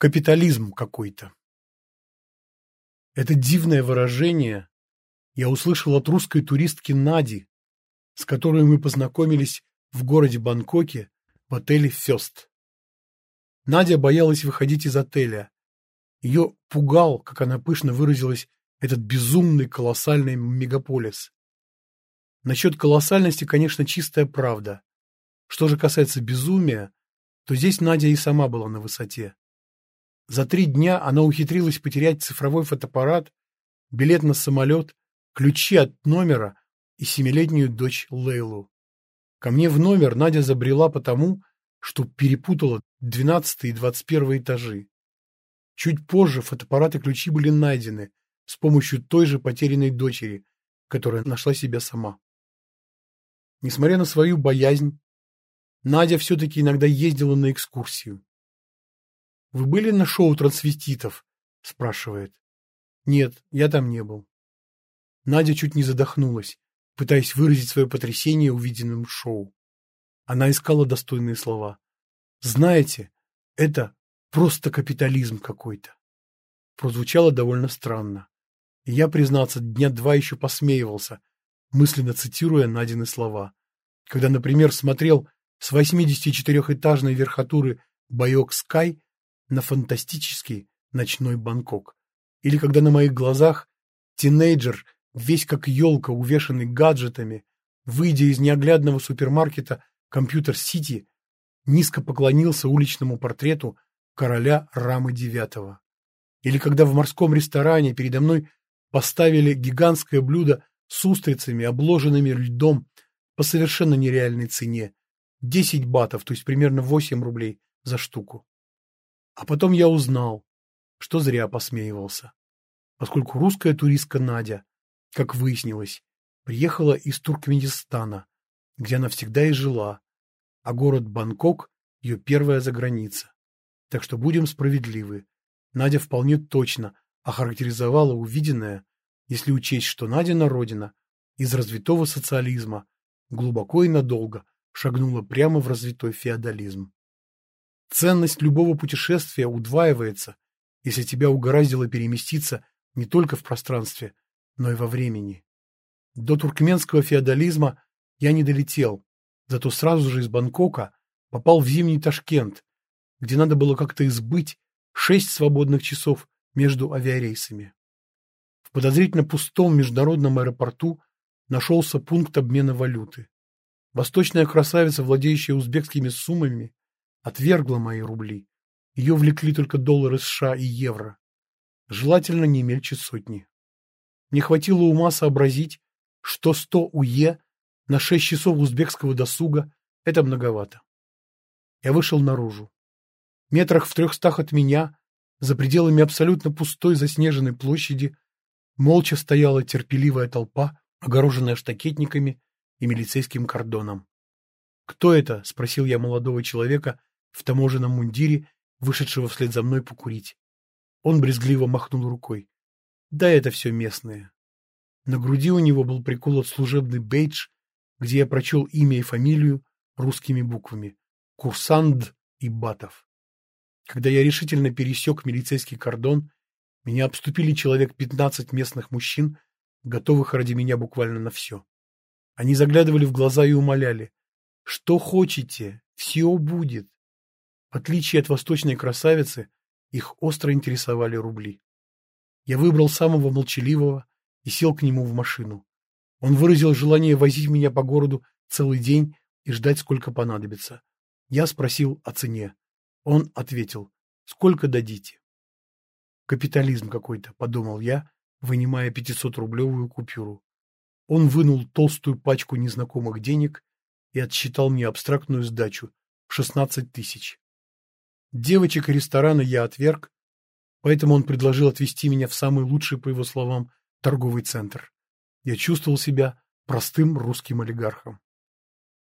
Капитализм какой-то. Это дивное выражение я услышал от русской туристки Нади, с которой мы познакомились в городе Бангкоке в отеле «Фест». Надя боялась выходить из отеля. Ее пугал, как она пышно выразилась, этот безумный колоссальный мегаполис. Насчет колоссальности, конечно, чистая правда. Что же касается безумия, то здесь Надя и сама была на высоте. За три дня она ухитрилась потерять цифровой фотоаппарат, билет на самолет, ключи от номера и семилетнюю дочь Лейлу. Ко мне в номер Надя забрела потому, что перепутала 12 и 21 этажи. Чуть позже фотоаппарат и ключи были найдены с помощью той же потерянной дочери, которая нашла себя сама. Несмотря на свою боязнь, Надя все-таки иногда ездила на экскурсию. «Вы были на шоу трансвеститов?» – спрашивает. «Нет, я там не был». Надя чуть не задохнулась, пытаясь выразить свое потрясение увиденным шоу. Она искала достойные слова. «Знаете, это просто капитализм какой-то». Прозвучало довольно странно. Я, признаться, дня два еще посмеивался, мысленно цитируя Надины слова. Когда, например, смотрел с 84-этажной верхотуры Байок Скай на фантастический ночной Бангкок. Или когда на моих глазах тинейджер, весь как елка, увешанный гаджетами, выйдя из неоглядного супермаркета Компьютер-Сити, низко поклонился уличному портрету короля Рамы IX. Или когда в морском ресторане передо мной поставили гигантское блюдо с устрицами, обложенными льдом по совершенно нереальной цене. 10 батов, то есть примерно 8 рублей за штуку. А потом я узнал, что зря посмеивался, поскольку русская туристка Надя, как выяснилось, приехала из Туркменистана, где она всегда и жила, а город Бангкок – ее первая заграница. Так что будем справедливы. Надя вполне точно охарактеризовала увиденное если учесть, что Надина родина из развитого социализма глубоко и надолго шагнула прямо в развитой феодализм. Ценность любого путешествия удваивается, если тебя угораздило переместиться не только в пространстве, но и во времени. До туркменского феодализма я не долетел, зато сразу же из Бангкока попал в зимний Ташкент, где надо было как-то избыть шесть свободных часов между авиарейсами. В подозрительно пустом международном аэропорту нашелся пункт обмена валюты. Восточная красавица, владеющая узбекскими суммами, отвергла мои рубли. Ее влекли только доллары США и евро. Желательно не мельче сотни. Не хватило ума сообразить, что 100 УЕ на 6 часов узбекского досуга – это многовато. Я вышел наружу. Метрах в трехстах от меня, за пределами абсолютно пустой заснеженной площади, Молча стояла терпеливая толпа, огороженная штакетниками и милицейским кордоном. «Кто это?» — спросил я молодого человека в таможенном мундире, вышедшего вслед за мной покурить. Он брезгливо махнул рукой. «Да это все местные». На груди у него был приколот служебный бейдж, где я прочел имя и фамилию русскими буквами — Курсанд и Батов. Когда я решительно пересек милицейский кордон меня обступили человек пятнадцать местных мужчин, готовых ради меня буквально на все. Они заглядывали в глаза и умоляли. «Что хотите, все будет». В отличие от восточной красавицы, их остро интересовали рубли. Я выбрал самого молчаливого и сел к нему в машину. Он выразил желание возить меня по городу целый день и ждать, сколько понадобится. Я спросил о цене. Он ответил, сколько дадите. Капитализм какой-то, подумал я, вынимая 500-рублевую купюру. Он вынул толстую пачку незнакомых денег и отсчитал мне абстрактную сдачу в 16 тысяч. Девочек и ресторана я отверг, поэтому он предложил отвезти меня в самый лучший, по его словам, торговый центр. Я чувствовал себя простым русским олигархом.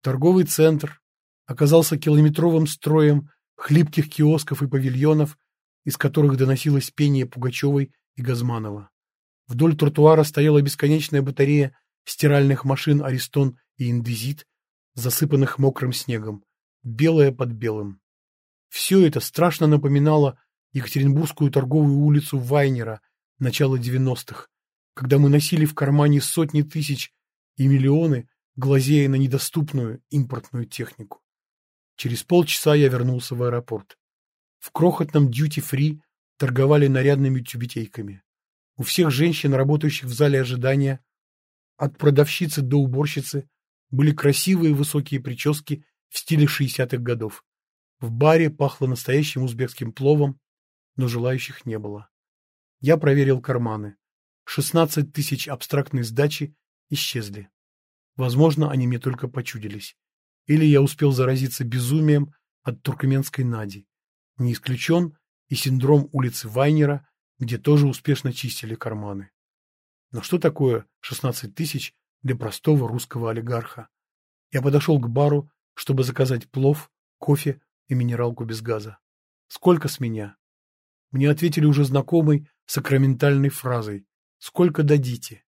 Торговый центр оказался километровым строем хлипких киосков и павильонов из которых доносилось пение Пугачевой и Газманова. Вдоль тротуара стояла бесконечная батарея стиральных машин «Аристон» и «Индезит», засыпанных мокрым снегом, белое под белым. Все это страшно напоминало Екатеринбургскую торговую улицу Вайнера начала 90-х, когда мы носили в кармане сотни тысяч и миллионы, глазея на недоступную импортную технику. Через полчаса я вернулся в аэропорт. В крохотном дьюти-фри торговали нарядными тюбетейками. У всех женщин, работающих в зале ожидания, от продавщицы до уборщицы, были красивые высокие прически в стиле 60-х годов. В баре пахло настоящим узбекским пловом, но желающих не было. Я проверил карманы. 16 тысяч абстрактной сдачи исчезли. Возможно, они мне только почудились. Или я успел заразиться безумием от туркменской Нади. Не исключен и синдром улицы Вайнера, где тоже успешно чистили карманы. Но что такое 16 тысяч для простого русского олигарха? Я подошел к бару, чтобы заказать плов, кофе и минералку без газа. Сколько с меня? Мне ответили уже знакомой сакраментальной фразой «Сколько дадите?».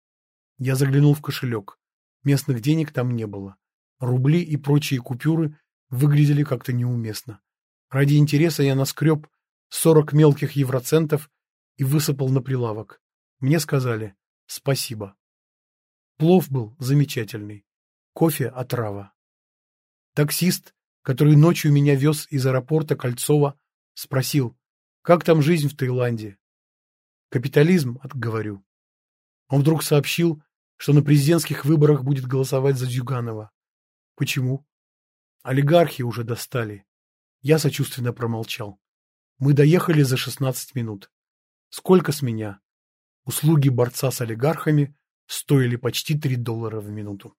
Я заглянул в кошелек. Местных денег там не было. Рубли и прочие купюры выглядели как-то неуместно. Ради интереса я наскреб 40 мелких евроцентов и высыпал на прилавок. Мне сказали «Спасибо». Плов был замечательный. Кофе – отрава. Таксист, который ночью меня вез из аэропорта Кольцова, спросил, как там жизнь в Таиланде? Капитализм, говорю. Он вдруг сообщил, что на президентских выборах будет голосовать за Зюганова. Почему? Олигархи уже достали. Я сочувственно промолчал. Мы доехали за 16 минут. Сколько с меня? Услуги борца с олигархами стоили почти 3 доллара в минуту.